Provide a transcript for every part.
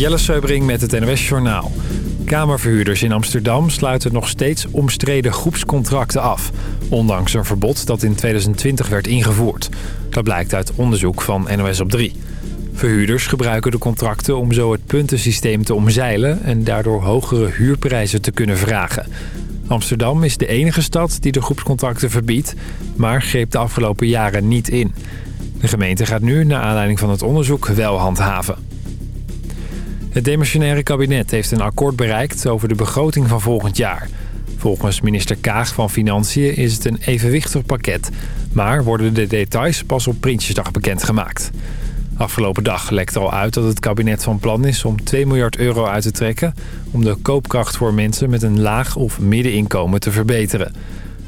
Jelle Seubring met het NOS Journaal. Kamerverhuurders in Amsterdam sluiten nog steeds omstreden groepscontracten af. Ondanks een verbod dat in 2020 werd ingevoerd. Dat blijkt uit onderzoek van NOS op 3. Verhuurders gebruiken de contracten om zo het puntensysteem te omzeilen... en daardoor hogere huurprijzen te kunnen vragen. Amsterdam is de enige stad die de groepscontracten verbiedt... maar greep de afgelopen jaren niet in. De gemeente gaat nu, naar aanleiding van het onderzoek, wel handhaven. Het demissionaire kabinet heeft een akkoord bereikt over de begroting van volgend jaar. Volgens minister Kaag van Financiën is het een evenwichtig pakket... maar worden de details pas op Prinsjesdag bekendgemaakt. Afgelopen dag lekte al uit dat het kabinet van plan is om 2 miljard euro uit te trekken... om de koopkracht voor mensen met een laag of middeninkomen te verbeteren.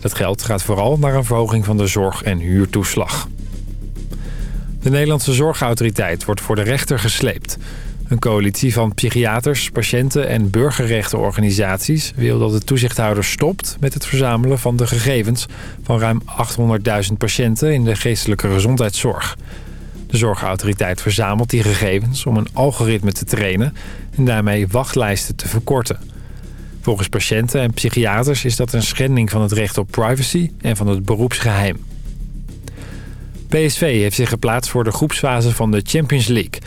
Dat geld gaat vooral naar een verhoging van de zorg- en huurtoeslag. De Nederlandse Zorgautoriteit wordt voor de rechter gesleept. Een coalitie van psychiaters, patiënten en burgerrechtenorganisaties wil dat de toezichthouder stopt met het verzamelen van de gegevens van ruim 800.000 patiënten in de geestelijke gezondheidszorg. De zorgautoriteit verzamelt die gegevens om een algoritme te trainen en daarmee wachtlijsten te verkorten. Volgens patiënten en psychiaters is dat een schending van het recht op privacy en van het beroepsgeheim. PSV heeft zich geplaatst voor de groepsfase van de Champions League.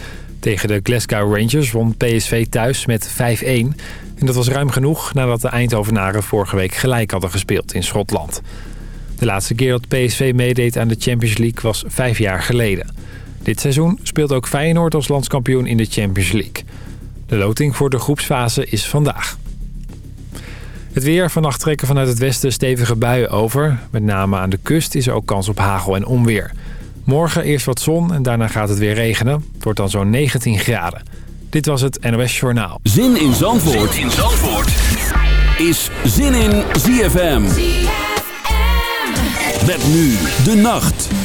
Tegen de Glasgow Rangers won PSV thuis met 5-1. En dat was ruim genoeg nadat de Eindhovenaren vorige week gelijk hadden gespeeld in Schotland. De laatste keer dat PSV meedeed aan de Champions League was vijf jaar geleden. Dit seizoen speelt ook Feyenoord als landskampioen in de Champions League. De loting voor de groepsfase is vandaag. Het weer. Vannacht trekken vanuit het westen stevige buien over. Met name aan de kust is er ook kans op hagel en onweer. Morgen eerst wat zon en daarna gaat het weer regenen. Het wordt dan zo'n 19 graden. Dit was het NOS Journaal. Zin in Zandvoort, zin in Zandvoort. is Zin in ZFM. ZFM. Met nu de nacht.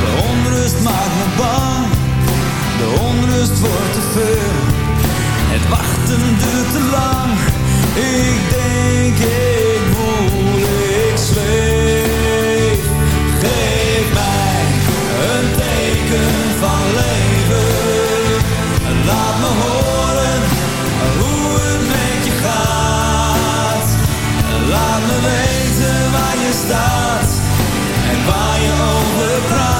De onrust maakt me bang, de onrust wordt te veel. Het wachten duurt te lang, ik denk ik voel, ik zweef. Geef mij een teken van leven, laat me horen hoe het met je gaat. Laat me weten waar je staat en waar je over praat.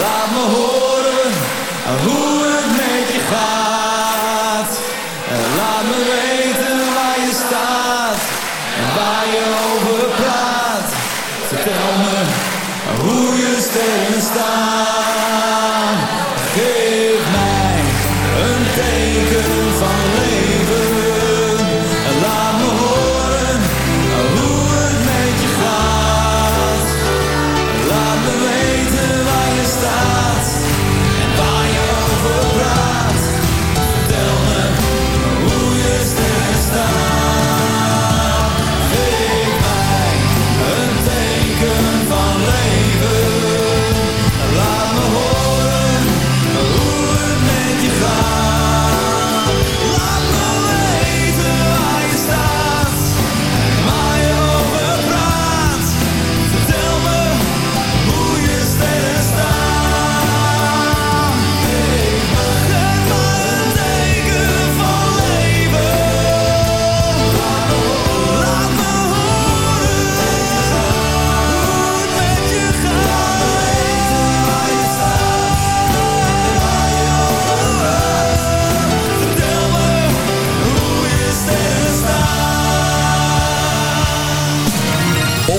Laat me horen hoe het met je gaat. Laat me weten waar je staat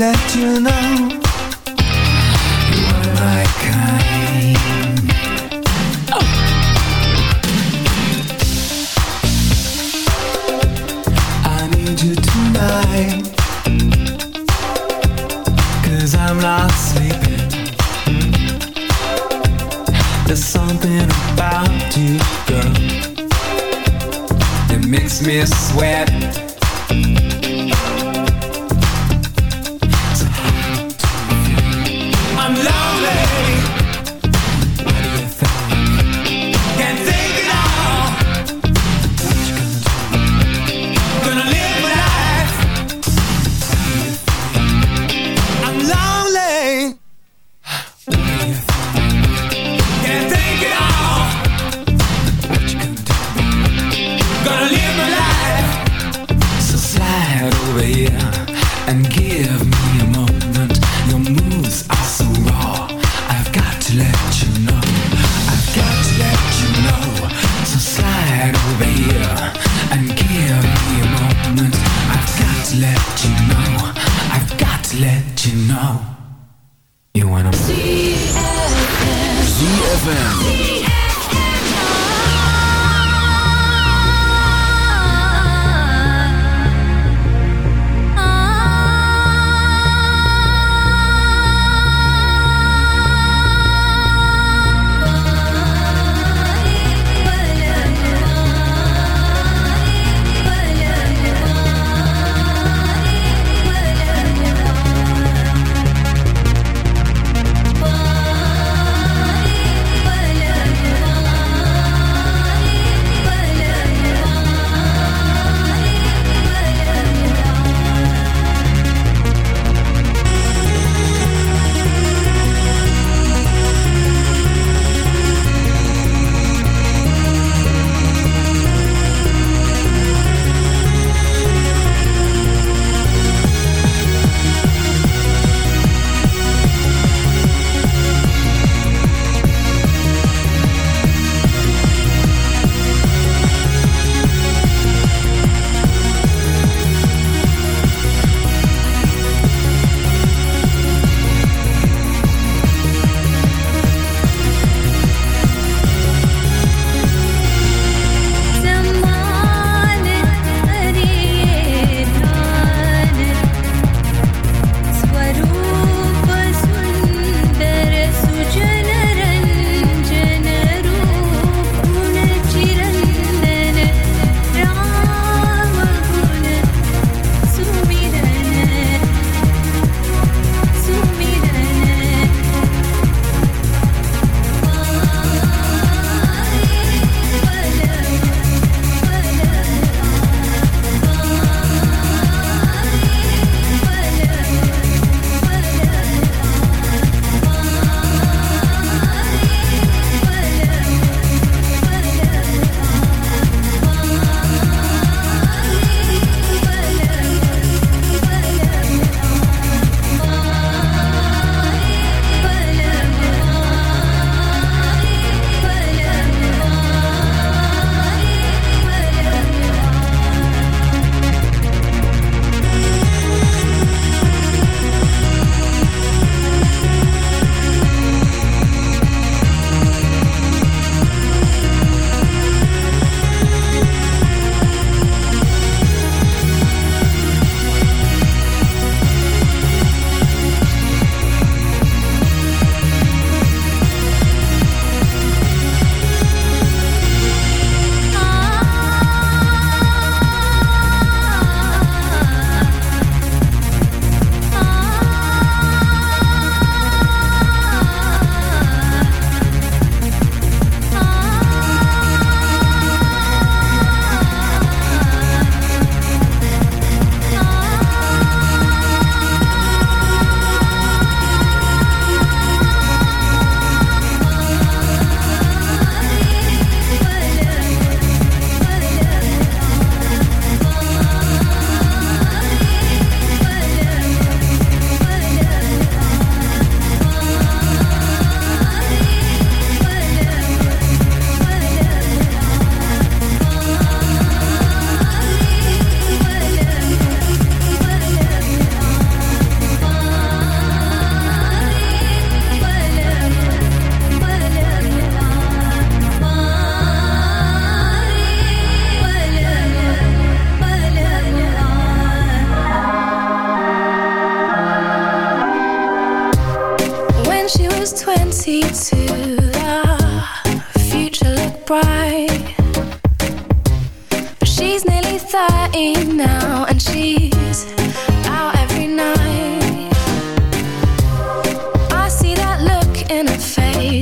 let you know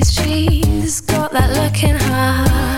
She's got that look in her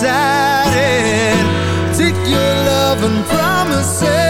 decided. Take your love and promises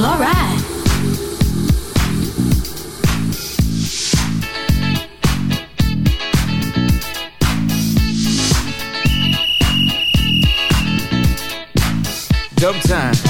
Well, alright. Dub time.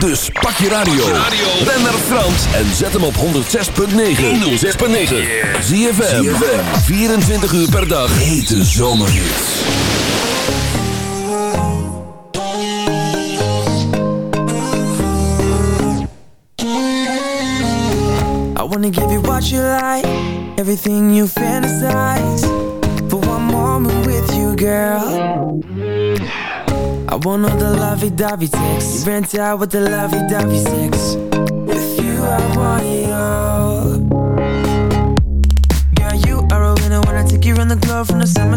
Dus pak je radio. Ben naar Frans en zet hem op 106.9. 106.9. Zie je 24 uur per dag. Hete zomerhits. I wanna give you what you like. Everything you fantasize. For one moment with you, girl. Want all the lovey-dovey sex You rent out with the lovey-dovey sex With you I want it all. Girl, you are a winner When I take you around the globe From the summer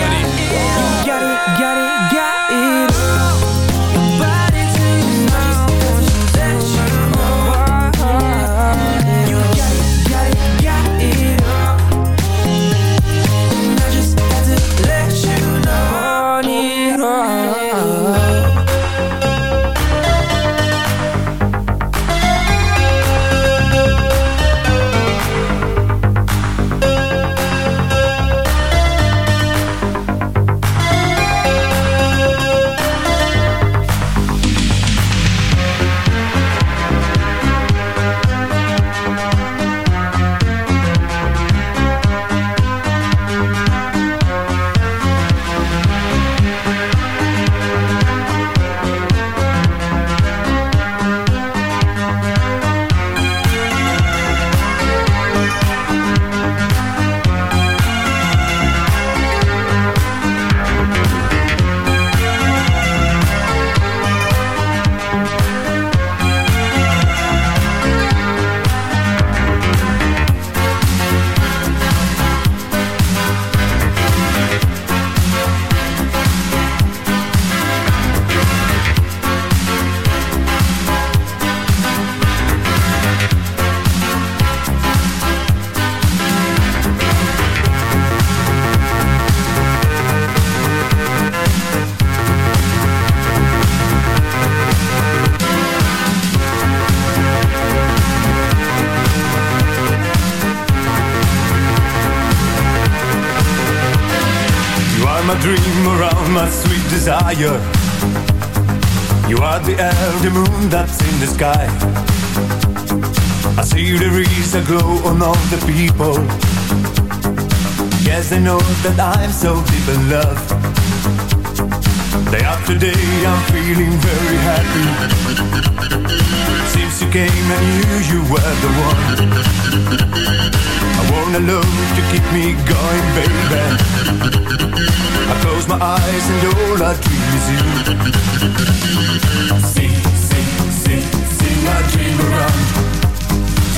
A glow on all the people. Yes, I know that I'm so deep in love. Day after day I'm feeling very happy. Since you came I knew you were the one. I want a love to keep me going baby. I close my eyes and all I dream is you. Sing, sing, sing, sing my dream around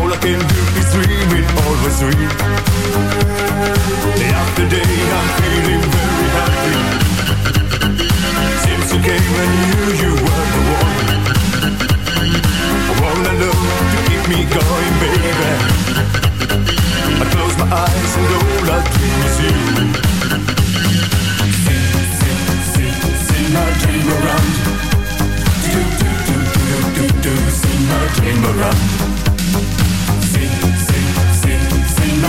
All I can do is dream it, always dream. Day after day, I'm feeling very happy. Since you came, I knew you were the one wanna love to keep me going, baby. I close my eyes and all I dream is you. Sing, sing, sing, sing my dream around. Do, do, do, do, do, do, sing my dream around.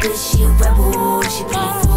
Bitch, she a rebel. She put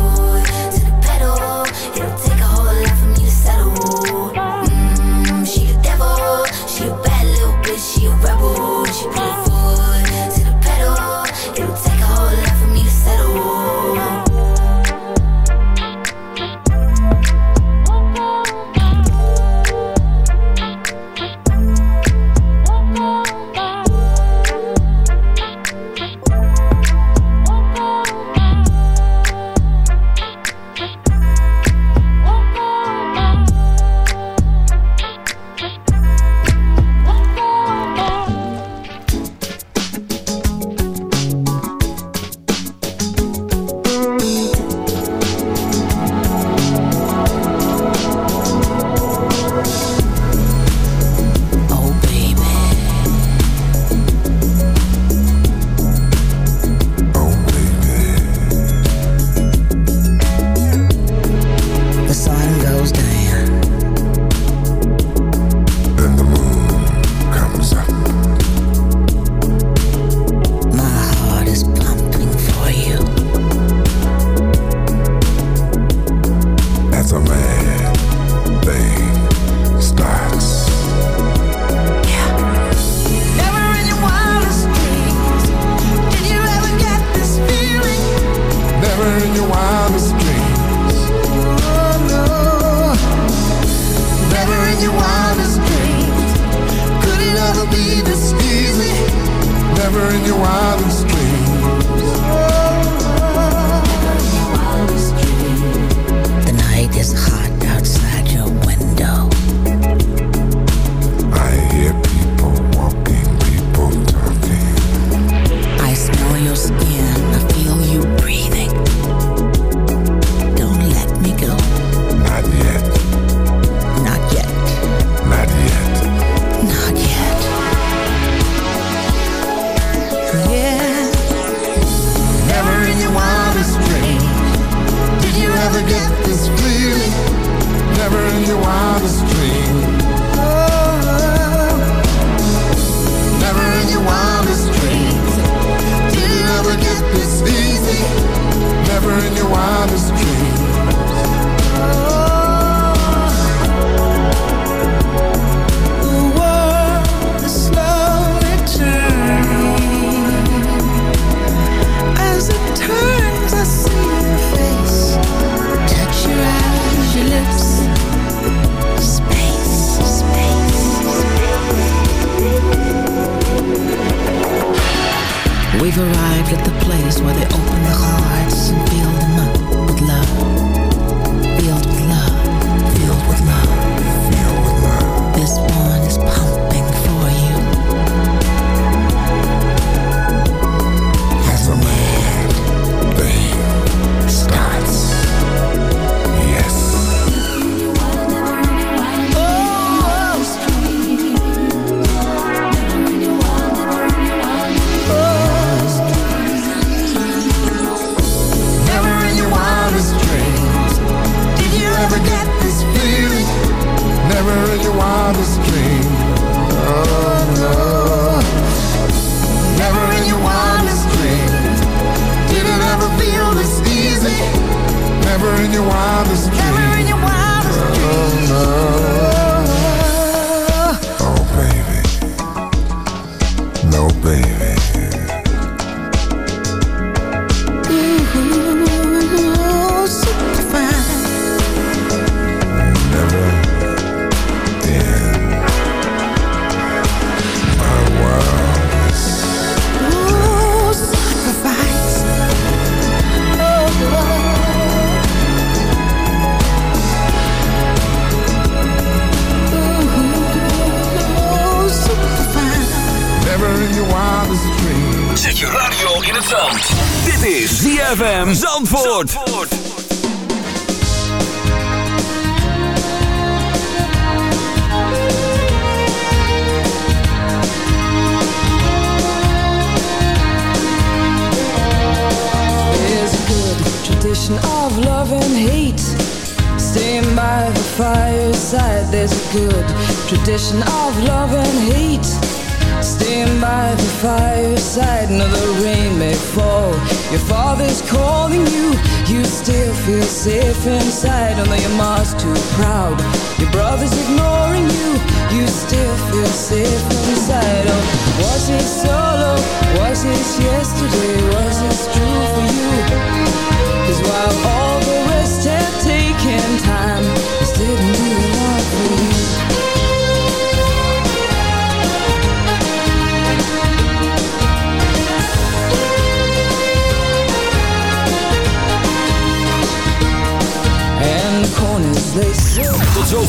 inside, although your mind.